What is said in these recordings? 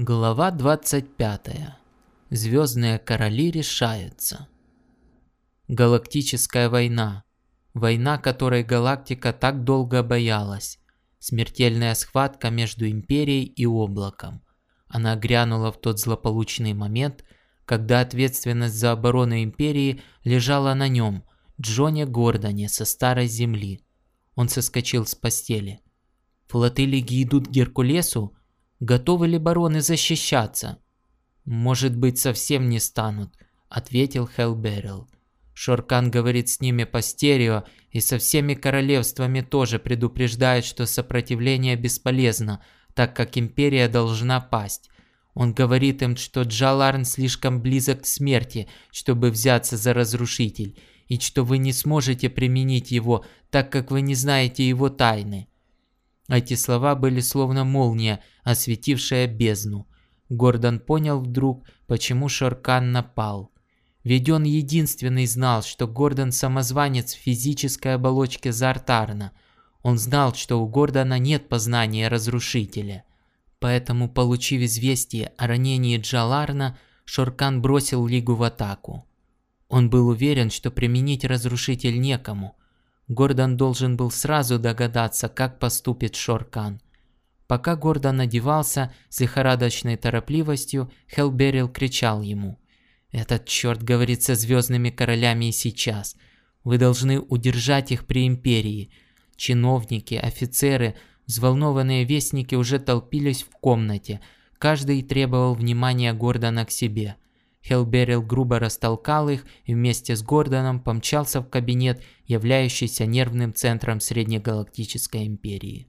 Глава 25. Звездные короли решаются. Галактическая война. Война, которой галактика так долго боялась. Смертельная схватка между Империей и Облаком. Она грянула в тот злополучный момент, когда ответственность за оборону Империи лежала на нем, Джоне Гордоне со Старой Земли. Он соскочил с постели. Флоты Лиги идут к Геркулесу, Готовы ли бароны защищаться? Может быть, совсем не станут, ответил Хелберил. Шоркан говорит с ними по стерео и со всеми королевствами тоже предупреждает, что сопротивление бесполезно, так как империя должна пасть. Он говорит им, что Джаларн слишком близок к смерти, чтобы взяться за разрушитель, и что вы не сможете применить его, так как вы не знаете его тайны. Эти слова были словно молния, осветившая бездну. Гордон понял вдруг, почему Шоркан напал. Ведь он единственный знал, что Гордон самозванец в физической оболочке Зартарна. Он знал, что у Гордона нет познания разрушителя. Поэтому, получив известие о ранении Джаларна, Шоркан бросил Лигу в атаку. Он был уверен, что применить разрушитель некому – Гордон должен был сразу догадаться, как поступит Шоркан. Пока Гордон одевался с лихорадочной торопливостью, Хелберил кричал ему. «Этот черт говорит со звездными королями и сейчас. Вы должны удержать их при Империи». Чиновники, офицеры, взволнованные вестники уже толпились в комнате. Каждый требовал внимания Гордона к себе – Хелберил грубо растолкал их и вместе с Гордоном помчался в кабинет, являющийся нервным центром Среднегалактической империи.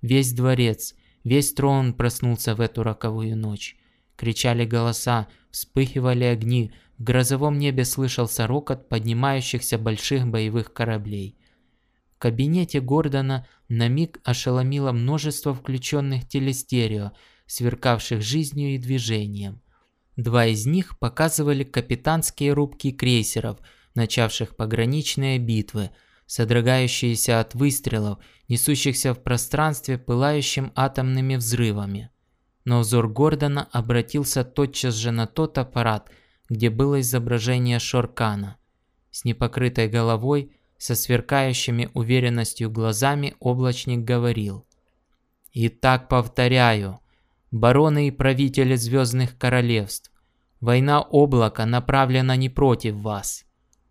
Весь дворец, весь трон проснулся в эту роковую ночь. Кричали голоса, вспыхивали огни, в грозовом небе слышался рокот поднимающихся больших боевых кораблей. В кабинете Гордона на миг ошеломило множество включенных телестерео, сверкавших жизнью и движением – Два из них показывали капитанские рубки крейсеров, начавших пограничные битвы, содрогающиеся от выстрелов, несущихся в пространстве пылающим атомными взрывами. Но взор Гордона обратился тотчас же на тот аппарат, где было изображение Шоркана. С непокрытой головой, со сверкающими уверенностью глазами облачник говорил. «Итак, повторяю, бароны и правители звездных королевств, война облака направлена не против вас.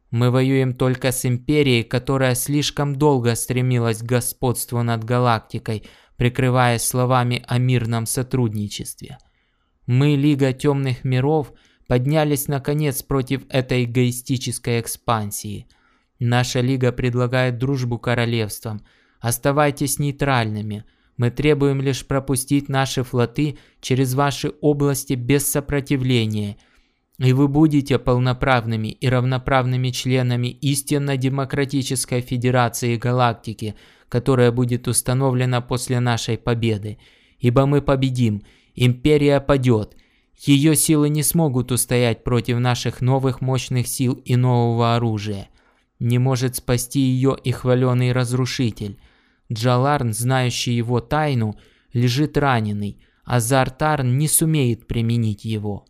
Мы воюем только с Империей, которая слишком долго стремилась к господству над галактикой, прикрываясь словами о мирном сотрудничестве. Мы, Лига Темных Миров, поднялись наконец против этой эгоистической экспансии. Наша Лига предлагает дружбу королевствам. Оставайтесь нейтральными – мы требуем лишь пропустить наши флоты через ваши области без сопротивления, и вы будете полноправными и равноправными членами истинно демократической федерации галактики, которая будет установлена после нашей победы. Ибо мы победим, империя падет, ее силы не смогут устоять против наших новых мощных сил и нового оружия. Не может спасти ее и хваленый разрушитель. Джаларн, знающий его тайну, лежит раненый, а Зартарн не сумеет применить его.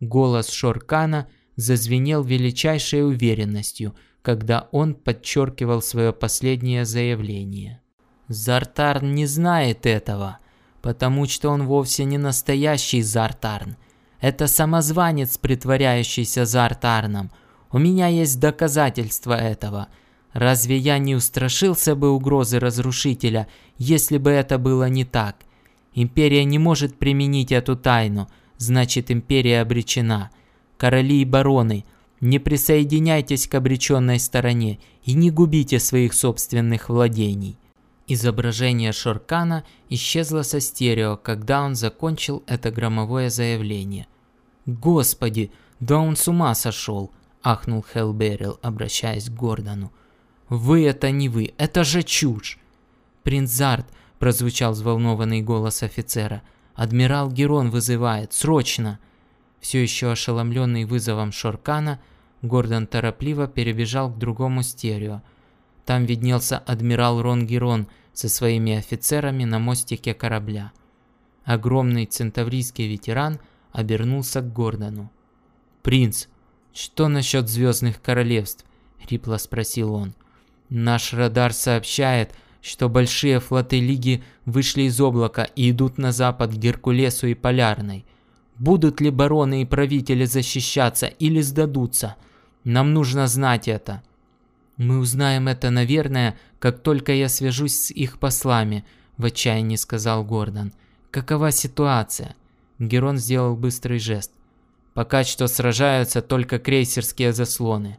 Голос Шоркана зазвенел величайшей уверенностью, когда он подчеркивал свое последнее заявление. Зартарн не знает этого, потому что он вовсе не настоящий Зартарн. Это самозванец, притворяющийся Зартарном. У меня есть доказательства этого – Разве я не устрашился бы угрозы разрушителя, если бы это было не так? Империя не может применить эту тайну, значит империя обречена. Короли и бароны, не присоединяйтесь к обреченной стороне и не губите своих собственных владений. Изображение Шоркана исчезло со стерео, когда он закончил это громовое заявление. «Господи, да он с ума сошел!» – ахнул Хелберил, обращаясь к Гордону. «Вы это не вы, это же чушь!» «Принц Зарт!» – прозвучал взволнованный голос офицера. «Адмирал Герон вызывает, срочно!» Все еще ошеломленный вызовом Шоркана, Гордон торопливо перебежал к другому стерео. Там виднелся адмирал Рон Герон со своими офицерами на мостике корабля. Огромный центаврийский ветеран обернулся к Гордону. «Принц, что насчет Звездных Королевств?» – хрипло спросил он. «Наш радар сообщает, что большие флоты Лиги вышли из облака и идут на запад к Геркулесу и Полярной. Будут ли бароны и правители защищаться или сдадутся? Нам нужно знать это». «Мы узнаем это, наверное, как только я свяжусь с их послами», – в отчаянии сказал Гордон. «Какова ситуация?» Герон сделал быстрый жест. «Пока что сражаются только крейсерские заслоны.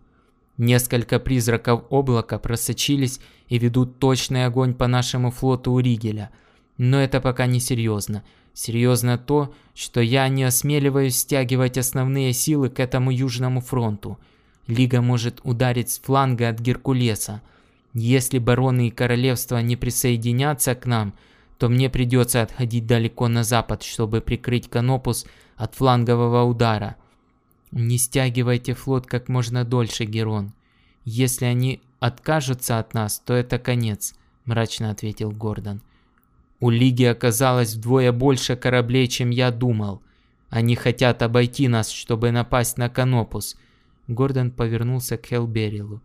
Несколько призраков облака просочились и ведут точный огонь по нашему флоту у Ригеля. Но это пока не серьезно. Серьезно то, что я не осмеливаюсь стягивать основные силы к этому Южному фронту. Лига может ударить с фланга от Геркулеса. Если бароны и королевства не присоединятся к нам, то мне придется отходить далеко на запад, чтобы прикрыть Канопус от флангового удара. Не стягивайте флот как можно дольше, Герон. Если они откажутся от нас, то это конец, мрачно ответил Гордон. У Лиги оказалось вдвое больше кораблей, чем я думал. Они хотят обойти нас, чтобы напасть на Канопус. Гордон повернулся к Хелберилу.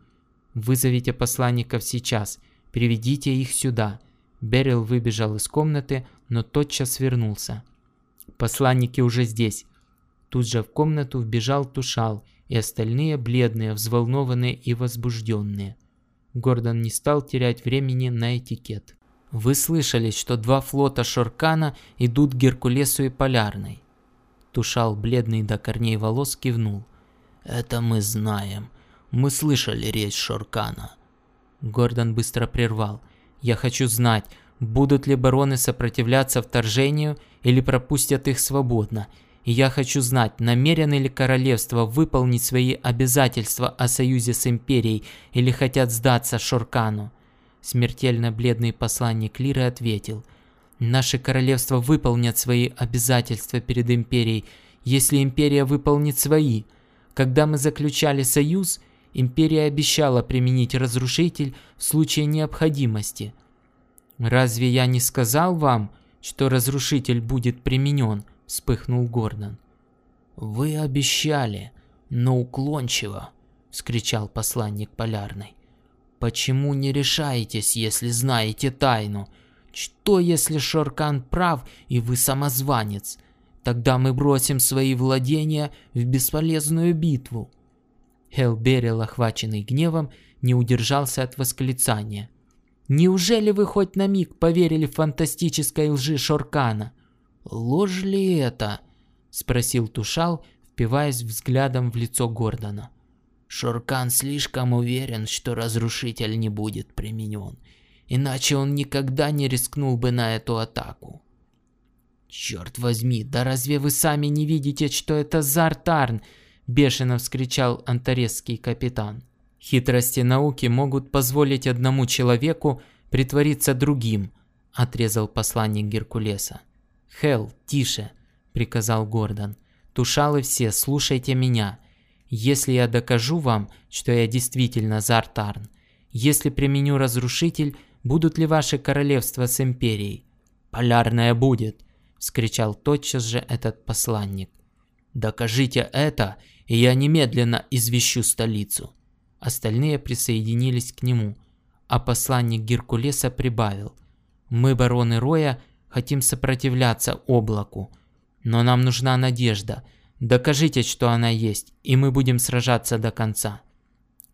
«Вызовите посланников сейчас. Приведите их сюда». Берил выбежал из комнаты, но тотчас вернулся. «Посланники уже здесь». Тут же в комнату вбежал Тушал и остальные бледные, взволнованные и возбужденные. Гордон не стал терять времени на этикет. «Вы слышали, что два флота Шоркана идут к Геркулесу и Полярной?» Тушал, бледный до корней волос, кивнул. «Это мы знаем. Мы слышали речь Шоркана». Гордон быстро прервал. «Я хочу знать, будут ли бароны сопротивляться вторжению или пропустят их свободно. И я хочу знать, намерены ли королевства выполнить свои обязательства о союзе с империей или хотят сдаться Шоркану». Смертельно бледный посланник Лиры ответил. «Наши королевства выполнят свои обязательства перед империей, если империя выполнит свои». Когда мы заключали союз, империя обещала применить разрушитель в случае необходимости. Разве я не сказал вам, что разрушитель будет применен? Вспыхнул Гордон. Вы обещали, но уклончиво, вскричал посланник Полярной. Почему не решаетесь, если знаете тайну? Что, если Шоркан прав и вы самозванец? Тогда мы бросим свои владения в бесполезную битву. Хелберил, охваченный гневом, не удержался от восклицания. «Неужели вы хоть на миг поверили в фантастической лжи Шоркана?» «Ложь ли это?» – спросил Тушал, впиваясь взглядом в лицо Гордона. «Шоркан слишком уверен, что разрушитель не будет применен, иначе он никогда не рискнул бы на эту атаку. «Черт возьми, да разве вы сами не видите, что это Зартарн?» – бешено вскричал антаресский капитан. «Хитрости науки могут позволить одному человеку притвориться другим», – отрезал посланник Геркулеса. «Хелл, тише», – приказал Гордон. «Тушалы все, слушайте меня. Если я докажу вам, что я действительно Зартарн, если применю разрушитель, будут ли ваши королевства с империей?» «Полярная будет», вскричал тотчас же этот посланник. «Докажите это, и я немедленно извещу столицу». Остальные присоединились к нему, а посланник Геркулеса прибавил. «Мы, бароны Роя, хотим сопротивляться облаку, но нам нужна надежда. Докажите, что она есть, и мы будем сражаться до конца».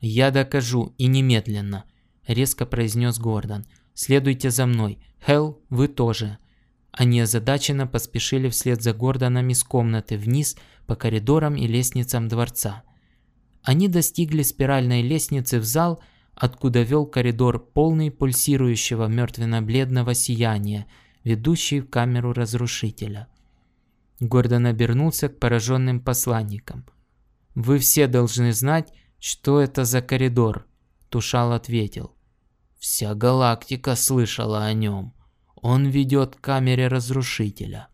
«Я докажу, и немедленно», – резко произнес Гордон. «Следуйте за мной. Хелл, вы тоже». Они озадаченно поспешили вслед за Гордоном из комнаты вниз по коридорам и лестницам дворца. Они достигли спиральной лестницы в зал, откуда вел коридор полный пульсирующего мертвенно-бледного сияния, ведущий в камеру разрушителя. Гордон обернулся к пораженным посланникам. «Вы все должны знать, что это за коридор», – Тушал ответил. «Вся галактика слышала о нем». Он ведет к камере разрушителя.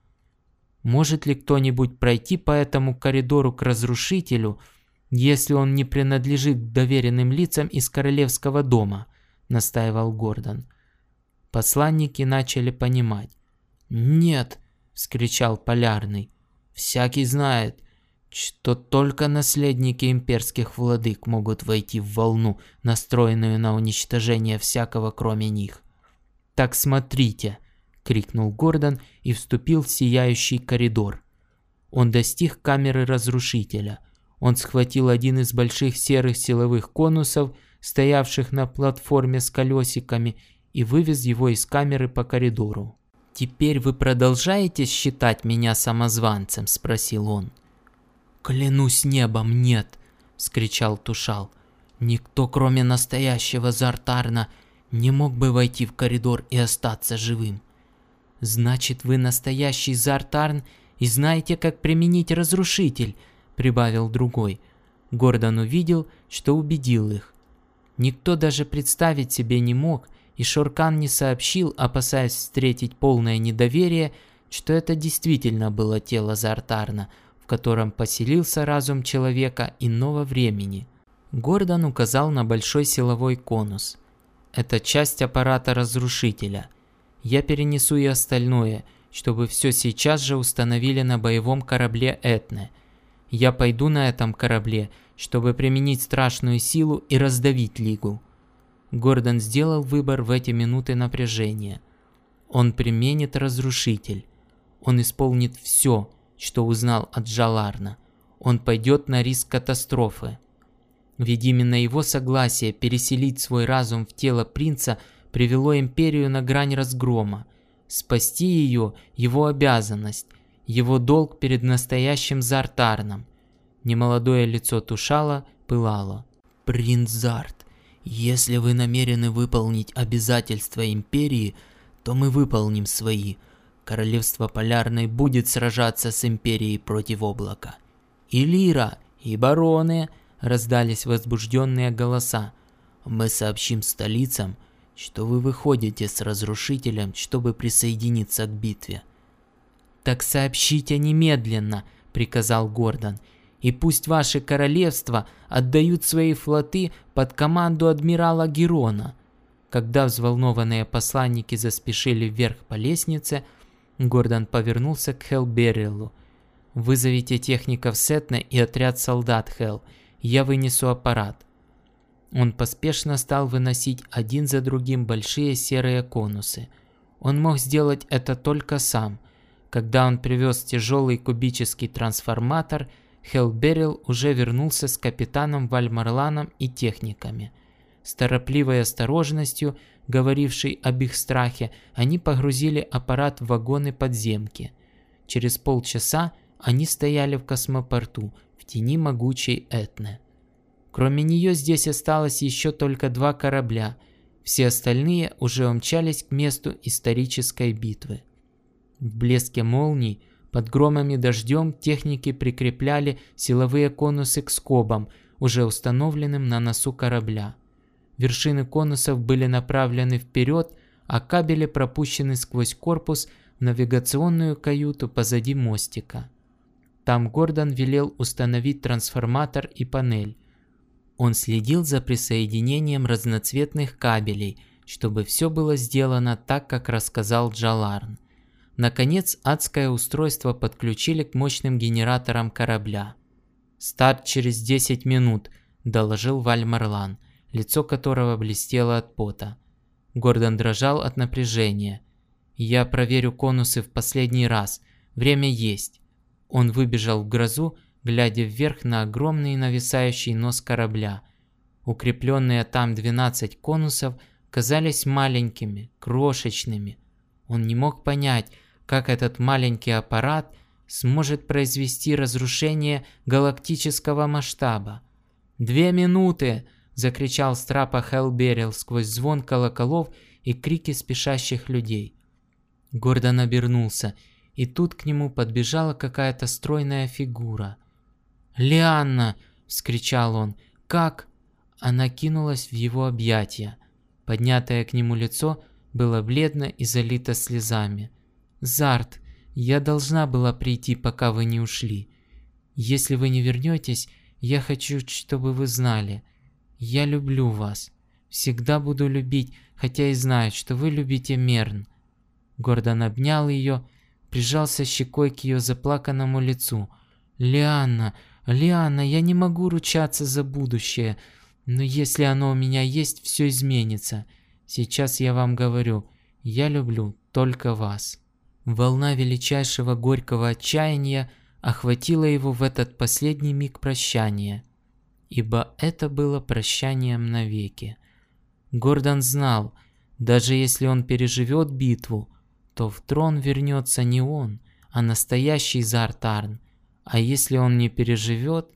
Может ли кто-нибудь пройти по этому коридору к разрушителю, если он не принадлежит к доверенным лицам из королевского дома? Настаивал Гордон. Посланники начали понимать. Нет, – вскричал Полярный. «Всякий знает, что только наследники имперских владык могут войти в волну, настроенную на уничтожение всякого кроме них. «Так смотрите!» – крикнул Гордон и вступил в сияющий коридор. Он достиг камеры разрушителя. Он схватил один из больших серых силовых конусов, стоявших на платформе с колесиками, и вывез его из камеры по коридору. «Теперь вы продолжаете считать меня самозванцем?» – спросил он. «Клянусь небом, нет!» – скричал Тушал. «Никто, кроме настоящего Зартарна, не мог бы войти в коридор и остаться живым». «Значит, вы настоящий Зартарн и знаете, как применить разрушитель», – прибавил другой. Гордон увидел, что убедил их. Никто даже представить себе не мог, и Шоркан не сообщил, опасаясь встретить полное недоверие, что это действительно было тело Зартарна – в котором поселился разум человека иного времени. Гордон указал на большой силовой конус. Это часть аппарата разрушителя. Я перенесу и остальное, чтобы все сейчас же установили на боевом корабле Этне. Я пойду на этом корабле, чтобы применить страшную силу и раздавить Лигу. Гордон сделал выбор в эти минуты напряжения. Он применит разрушитель. Он исполнит все, что узнал от Джаларна. Он пойдет на риск катастрофы. Ведь именно его согласие переселить свой разум в тело принца привело империю на грань разгрома. Спасти ее – его обязанность, его долг перед настоящим Зартарном. Немолодое лицо Тушала пылало. «Принц Зарт, если вы намерены выполнить обязательства империи, то мы выполним свои – Королевство Полярной будет сражаться с Империей против облака. И Лира, и бароны, раздались возбужденные голоса. Мы сообщим столицам, что вы выходите с разрушителем, чтобы присоединиться к битве. Так сообщите немедленно, приказал Гордон, и пусть ваши королевства отдают свои флоты под команду адмирала Герона. Когда взволнованные посланники заспешили вверх по лестнице, Гордон повернулся к Хелл «Вызовите техников Сетна и отряд солдат, Хелл. Я вынесу аппарат». Он поспешно стал выносить один за другим большие серые конусы. Он мог сделать это только сам. Когда он привез тяжелый кубический трансформатор, Хелберил уже вернулся с капитаном Вальмарланом и техниками. С торопливой осторожностью – говоривший об их страхе, они погрузили аппарат в вагоны подземки. Через полчаса они стояли в космопорту, в тени могучей Этны. Кроме нее здесь осталось еще только два корабля, все остальные уже умчались к месту исторической битвы. В блеске молний, под громами дождем техники прикрепляли силовые конусы к скобам, уже установленным на носу корабля. Вершины конусов были направлены вперед, а кабели пропущены сквозь корпус в навигационную каюту позади мостика. Там Гордон велел установить трансформатор и панель. Он следил за присоединением разноцветных кабелей, чтобы все было сделано так, как рассказал Джаларн. Наконец, адское устройство подключили к мощным генераторам корабля. «Старт через 10 минут», – доложил Вальмарлан – лицо которого блестело от пота. Гордон дрожал от напряжения. «Я проверю конусы в последний раз. Время есть». Он выбежал в грозу, глядя вверх на огромный нависающий нос корабля. Укрепленные там 12 конусов казались маленькими, крошечными. Он не мог понять, как этот маленький аппарат сможет произвести разрушение галактического масштаба. «Две минуты!» закричал с трапа Хелберил сквозь звон колоколов и крики спешащих людей. Гордон обернулся, и тут к нему подбежала какая-то стройная фигура. «Лианна!» – вскричал он. «Как?» Она кинулась в его объятия. Поднятое к нему лицо было бледно и залито слезами. «Зарт, я должна была прийти, пока вы не ушли. Если вы не вернетесь, я хочу, чтобы вы знали. Я люблю вас. Всегда буду любить, хотя и знаю, что вы любите Мерн. Гордон обнял ее, прижался щекой к ее заплаканному лицу. «Лианна, Лианна, я не могу ручаться за будущее, но если оно у меня есть, все изменится. Сейчас я вам говорю, я люблю только вас». Волна величайшего горького отчаяния охватила его в этот последний миг прощания, ибо это было прощанием навеки. Гордон знал, даже если он переживет битву, то в трон вернется не он, а настоящий Зартарн. А если он не переживет...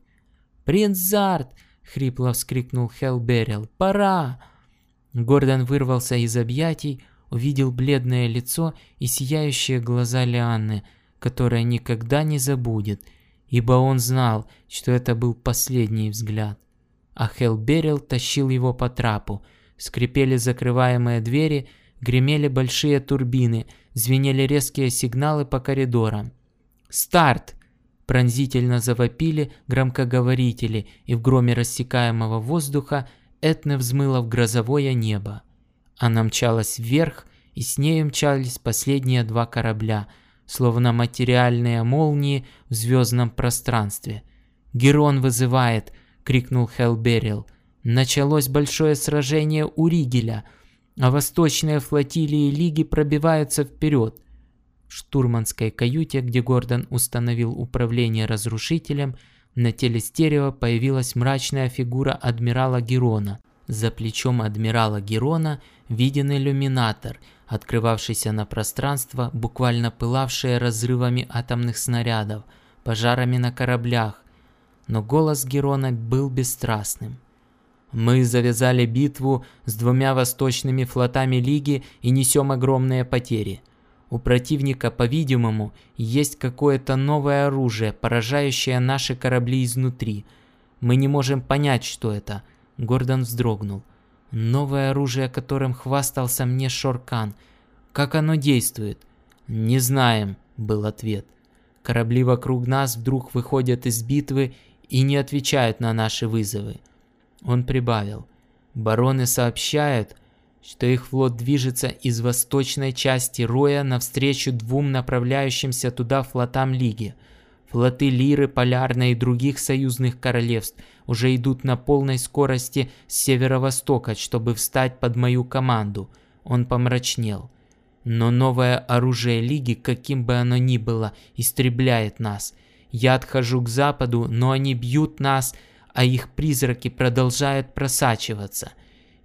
«Принц Зарт!» — хрипло вскрикнул Хелберил. «Пора!» Гордон вырвался из объятий, увидел бледное лицо и сияющие глаза Лианны, которая никогда не забудет, ибо он знал, что это был последний взгляд. А Хелберил тащил его по трапу, скрипели закрываемые двери, гремели большие турбины, звенели резкие сигналы по коридорам. «Старт!» Пронзительно завопили громкоговорители, и в громе рассекаемого воздуха Этна взмыла в грозовое небо. Она мчалась вверх, и с ней мчались последние два корабля, словно материальные молнии в звездном пространстве. «Герон вызывает!» — крикнул Хелберил. Началось большое сражение у Ригеля, а восточные флотилии Лиги пробиваются вперед. В штурманской каюте, где Гордон установил управление разрушителем, на телестерео появилась мрачная фигура адмирала Герона. За плечом адмирала Герона виден иллюминатор, открывавшийся на пространство, буквально пылавшее разрывами атомных снарядов, пожарами на кораблях. Но голос Герона был бесстрастным. Мы завязали битву с двумя восточными флотами Лиги и несем огромные потери. У противника, по-видимому, есть какое-то новое оружие, поражающее наши корабли изнутри. Мы не можем понять, что это – Гордон вздрогнул. Новое оружие, которым хвастался мне Шоркан. Как оно действует? Не знаем, был ответ. Корабли вокруг нас вдруг выходят из битвы и не отвечают на наши вызовы. Он прибавил. Бароны сообщают, что их флот движется из восточной части Роя навстречу двум направляющимся туда флотам Лиги – Флоты Лиры, Полярной и других союзных королевств уже идут на полной скорости с северо-востока, чтобы встать под мою команду. Он помрачнел. Но новое оружие Лиги, каким бы оно ни было, истребляет нас. Я отхожу к западу, но они бьют нас, а их призраки продолжают просачиваться.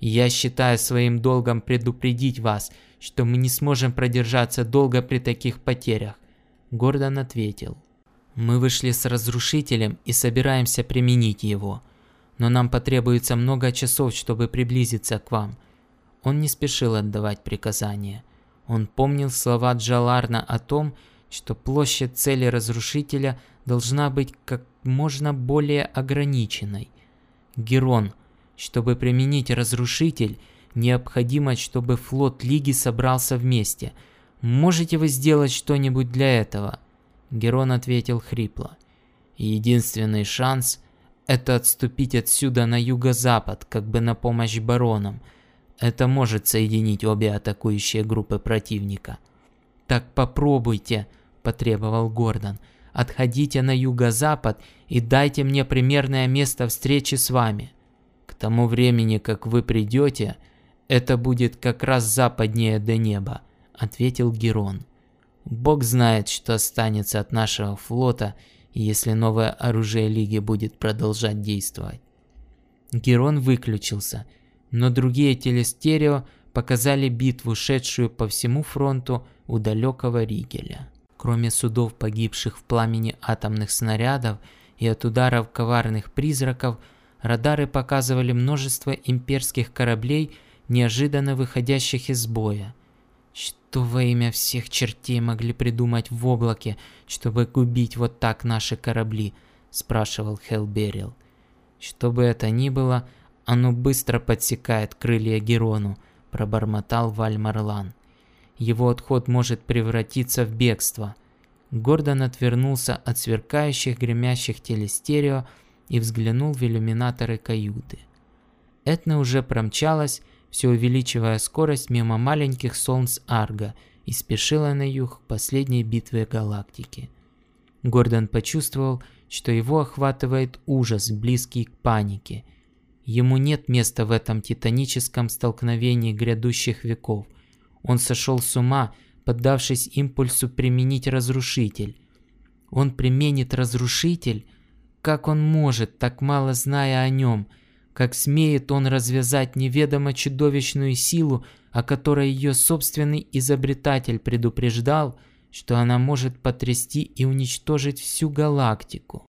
Я считаю своим долгом предупредить вас, что мы не сможем продержаться долго при таких потерях. Гордон ответил. Мы вышли с разрушителем и собираемся применить его. Но нам потребуется много часов, чтобы приблизиться к вам. Он не спешил отдавать приказания. Он помнил слова Джаларна о том, что площадь цели разрушителя должна быть как можно более ограниченной. Герон, чтобы применить разрушитель, необходимо, чтобы флот Лиги собрался вместе. Можете вы сделать что-нибудь для этого? Герон ответил хрипло. Единственный шанс – это отступить отсюда на юго-запад, как бы на помощь баронам. Это может соединить обе атакующие группы противника. «Так попробуйте», – потребовал Гордон. «Отходите на юго-запад и дайте мне примерное место встречи с вами. Тому времени, как вы придете, это будет как раз западнее до неба», – ответил Герон. Бог знает, что останется от нашего флота, если новое оружие Лиги будет продолжать действовать. Герон выключился, но другие телестерео показали битву, шедшую по всему фронту у далекого Ригеля. Кроме судов, погибших в пламени атомных снарядов и от ударов коварных призраков, радары показывали множество имперских кораблей, неожиданно выходящих из боя. Что во имя всех чертей могли придумать в облаке, чтобы губить вот так наши корабли? Спрашивал Хелберил. Что бы это ни было, оно быстро подсекает крылья Герону, пробормотал Вальмарлан. Его отход может превратиться в бегство. Гордон отвернулся от сверкающих гремящих телестерео и взглянул в иллюминаторы каюты. Этна уже промчалась, все увеличивая скорость мимо маленьких солнц Арга, и спешила на юг к последней битве галактики. Гордон почувствовал, что его охватывает ужас, близкий к панике. Ему нет места в этом титаническом столкновении грядущих веков. Он сошел с ума, поддавшись импульсу применить разрушитель. Он применит разрушитель? Как он может, так мало зная о нем? Как смеет он развязать неведомо чудовищную силу, о которой ее собственный изобретатель предупреждал – что она может потрясти и уничтожить всю галактику.